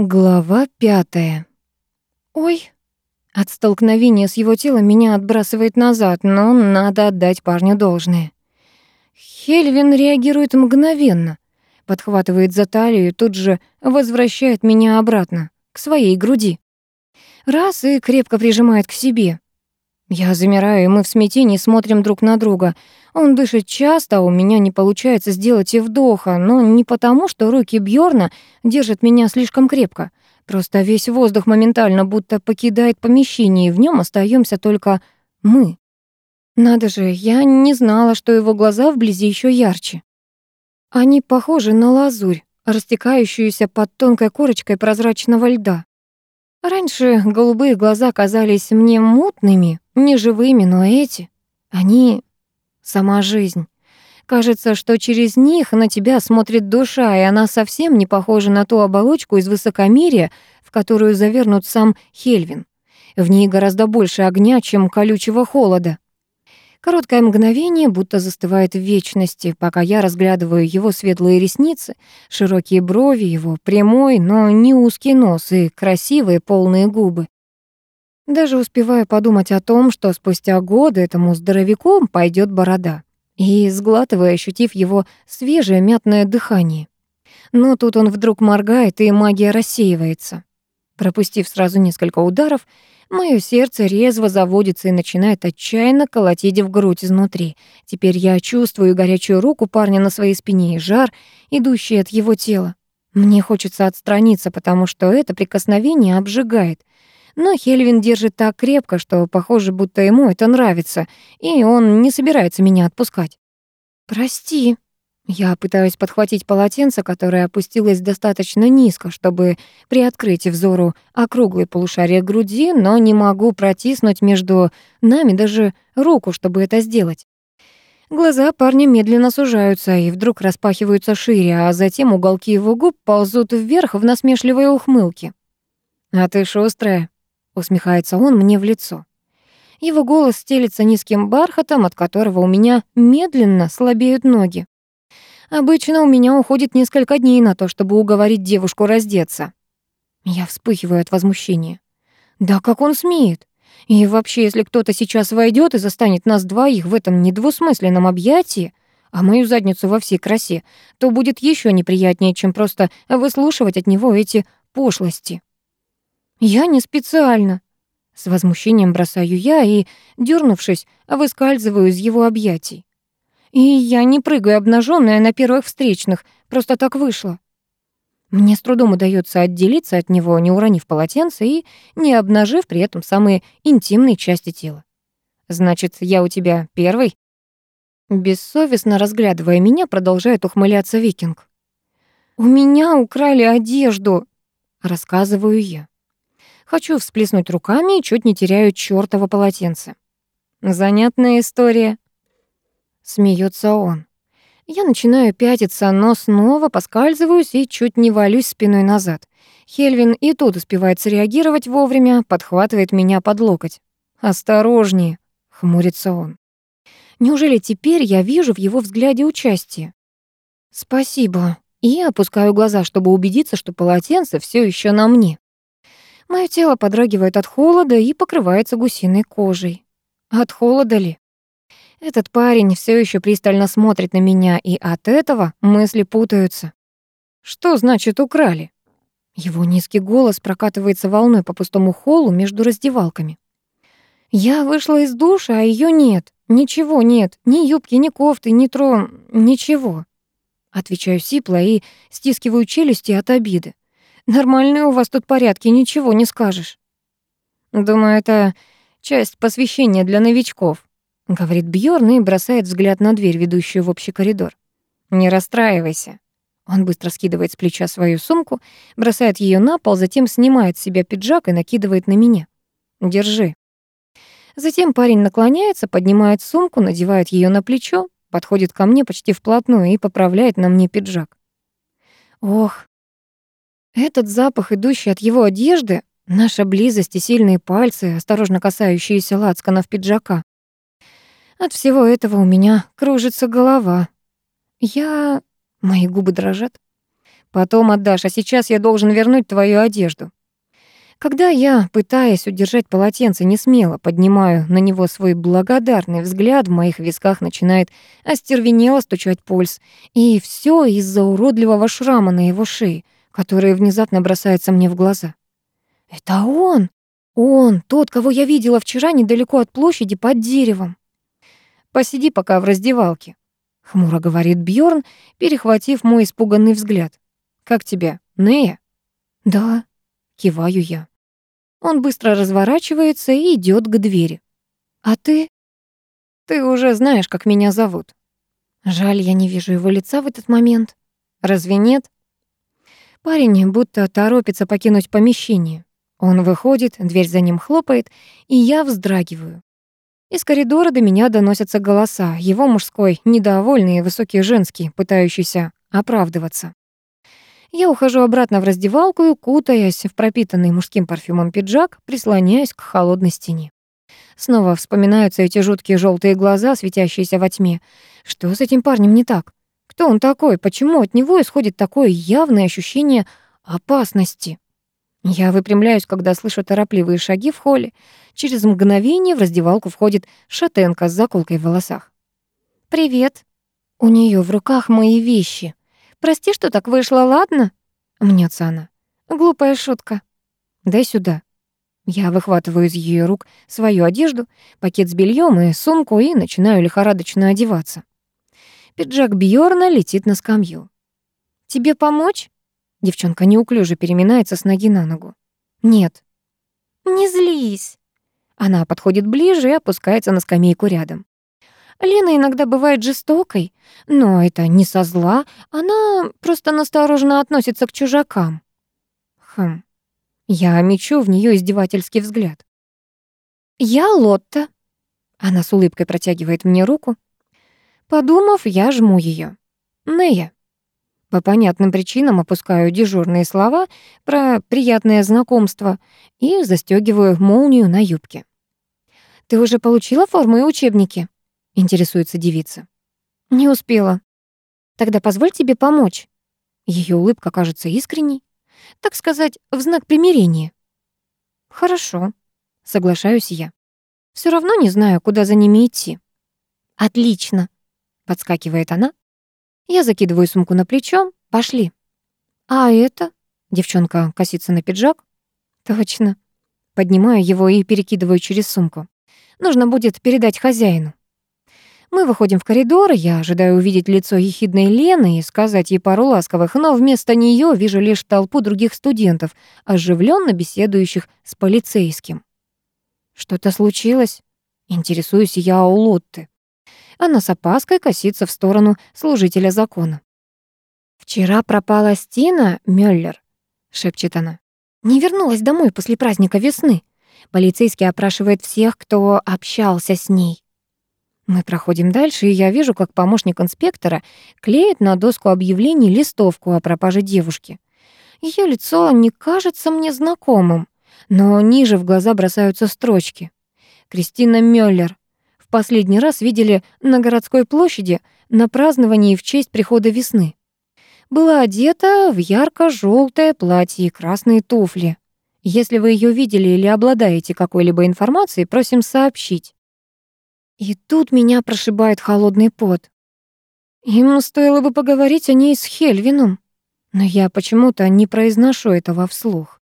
Глава пятая. Ой, от столкновения с его телом меня отбрасывает назад, но надо отдать парню должное. Хельвин реагирует мгновенно, подхватывает за талию и тут же возвращает меня обратно, к своей груди. Раз и крепко прижимает к себе. Я замираю, и мы в смятении смотрим друг на друга. Он дышит часто, а у меня не получается сделать и вдоха, но не потому, что руки Бьорна держат меня слишком крепко. Просто весь воздух моментально будто покидает помещение, и в нем остаемся только мы. Надо же, я не знала, что его глаза вблизи еще ярче. Они похожи на лазурь, растекающуюся под тонкой корочкой прозрачного льда. Раньше голубые глаза казались мне мутными, неживыми, но эти, они сама жизнь. Кажется, что через них на тебя смотрит душа, и она совсем не похожа на ту оболочку из высокомерия, в которую завернут сам Хельвин. В ней гораздо больше огня, чем колючего холода. Короткое мгновение будто застывает в вечности, пока я разглядываю его светлые ресницы, широкие брови, его прямой, но не узкий нос и красивые полные губы. Даже успеваю подумать о том, что спустя годы этому здоровяку пойдет борода. И сглатывая, ощутив его свежее мятное дыхание. Но тут он вдруг моргает, и магия рассеивается. Пропустив сразу несколько ударов, мое сердце резво заводится и начинает отчаянно колотить в грудь изнутри. Теперь я чувствую горячую руку парня на своей спине и жар, идущий от его тела. Мне хочется отстраниться, потому что это прикосновение обжигает. Но Хельвин держит так крепко, что похоже, будто ему это нравится, и он не собирается меня отпускать. «Прости». Я пытаюсь подхватить полотенце, которое опустилось достаточно низко, чтобы приоткрыть взору округлый полушарие груди, но не могу протиснуть между нами даже руку, чтобы это сделать. Глаза парня медленно сужаются и вдруг распахиваются шире, а затем уголки его губ ползут вверх в насмешливой ухмылке. «А ты шустрая», усмехается он мне в лицо. Его голос стелится низким бархатом, от которого у меня медленно слабеют ноги. Обычно у меня уходит несколько дней на то, чтобы уговорить девушку раздеться. Я вспыхиваю от возмущения. Да как он смеет? И вообще, если кто-то сейчас войдет и застанет нас двоих в этом недвусмысленном объятии, а мою задницу во всей красе, то будет еще неприятнее, чем просто выслушивать от него эти пошлости. «Я не специально». С возмущением бросаю я и, дернувшись, выскальзываю из его объятий. И я не прыгаю обнаженная на первых встречных, просто так вышло. Мне с трудом удается отделиться от него, не уронив полотенце и не обнажив при этом самые интимные части тела. «Значит, я у тебя первый?» Бессовестно разглядывая меня, продолжает ухмыляться викинг. «У меня украли одежду», — рассказываю я. Хочу всплеснуть руками и чуть не теряю чёртово полотенце. Занятная история. Смеется он. Я начинаю пятиться, но снова поскальзываюсь и чуть не валюсь спиной назад. Хельвин и тут успевает среагировать вовремя, подхватывает меня под локоть. «Осторожнее», — хмурится он. Неужели теперь я вижу в его взгляде участие? «Спасибо», и опускаю глаза, чтобы убедиться, что полотенце все еще на мне. Моё тело подрагивает от холода и покрывается гусиной кожей. От холода ли? Этот парень все еще пристально смотрит на меня, и от этого мысли путаются. Что значит украли? Его низкий голос прокатывается волной по пустому холлу между раздевалками. Я вышла из душа, а ее нет. Ничего нет. Ни юбки, ни кофты, ни трон, ничего. Отвечаю сипло и стискиваю челюсти от обиды. Нормальные у вас тут порядки, ничего не скажешь. Думаю, это часть посвящения для новичков, говорит Бьорн и бросает взгляд на дверь, ведущую в общий коридор. Не расстраивайся. Он быстро скидывает с плеча свою сумку, бросает ее на пол, затем снимает с себя пиджак и накидывает на меня. Держи. Затем парень наклоняется, поднимает сумку, надевает ее на плечо, подходит ко мне почти вплотную и поправляет на мне пиджак. Ох, этот запах, идущий от его одежды, наша близость и сильные пальцы, осторожно касающиеся лацканов пиджака. От всего этого у меня кружится голова. Я... Мои губы дрожат. Потом отдашь, а сейчас я должен вернуть твою одежду. Когда я, пытаясь удержать полотенце, не смело поднимаю на него свой благодарный взгляд, в моих висках начинает остервенело стучать пульс. И все из-за уродливого шрама на его шее, который внезапно бросается мне в глаза. Это он! Он, тот, кого я видела вчера недалеко от площади под деревом. Посиди пока в раздевалке, хмуро говорит Бьорн, перехватив мой испуганный взгляд. Как тебя, Нея? Да, киваю я. Он быстро разворачивается и идет к двери. А ты? Ты уже знаешь, как меня зовут. Жаль, я не вижу его лица в этот момент. Разве нет? Парень будто торопится покинуть помещение. Он выходит, дверь за ним хлопает, и я вздрагиваю. Из коридора до меня доносятся голоса, его мужской, недовольный и высокий женский, пытающийся оправдываться. Я ухожу обратно в раздевалку и, кутаясь в пропитанный мужским парфюмом пиджак, прислоняюсь к холодной стене. Снова вспоминаются эти жуткие желтые глаза, светящиеся во тьме. Что с этим парнем не так? Кто он такой? Почему от него исходит такое явное ощущение опасности? Я выпрямляюсь, когда слышу торопливые шаги в холле. Через мгновение в раздевалку входит шатенка с заколкой в волосах. «Привет». У нее в руках мои вещи. «Прости, что так вышло, ладно?» Мнется она. «Глупая шутка». «Дай сюда». Я выхватываю из ее рук свою одежду, пакет с бельем и сумку и начинаю лихорадочно одеваться. Пиджак Бьорна летит на скамью. «Тебе помочь?» Девчонка неуклюже переминается с ноги на ногу. «Нет». «Не злись». Она подходит ближе и опускается на скамейку рядом. Лена иногда бывает жестокой, но это не со зла, она просто настороженно относится к чужакам. Хм. Я мечу в нее издевательский взгляд. «Я Лотта». Она с улыбкой протягивает мне руку. Подумав, я жму ее. Нея. По понятным причинам опускаю дежурные слова про приятное знакомство и застегиваю молнию на юбке. «Ты уже получила форму и учебники?» — интересуется девица. «Не успела». «Тогда позволь тебе помочь». Ее улыбка кажется искренней. Так сказать, в знак примирения. «Хорошо», — соглашаюсь я. Все равно не знаю, куда за ними идти». «Отлично», — подскакивает она, я закидываю сумку на плечо. Пошли. А это? Девчонка косится на пиджак. Точно. Поднимаю его и перекидываю через сумку. Нужно будет передать хозяину. Мы выходим в коридор, я ожидаю увидеть лицо ехидной Лены и сказать ей пару ласковых, но вместо нее вижу лишь толпу других студентов, оживленно беседующих с полицейским. Что-то случилось? Интересуюсь я у Лотты. Она с опаской косится в сторону служителя закона. «Вчера пропала Стина Мюллер», — шепчет она. «Не вернулась домой после праздника весны. Полицейский опрашивает всех, кто общался с ней». Мы проходим дальше, и я вижу, как помощник инспектора клеит на доску объявлений листовку о пропаже девушки. Ее лицо не кажется мне знакомым, но ниже в глаза бросаются строчки. Кристина Мюллер, последний раз видели на городской площади на праздновании в честь прихода весны. Была одета в ярко желтое платье и красные туфли. Если вы ее видели или обладаете какой-либо информацией, просим сообщить. И тут меня прошибает холодный пот. Ему стоило бы поговорить о ней с Хельвином, но я почему-то не произношу этого вслух.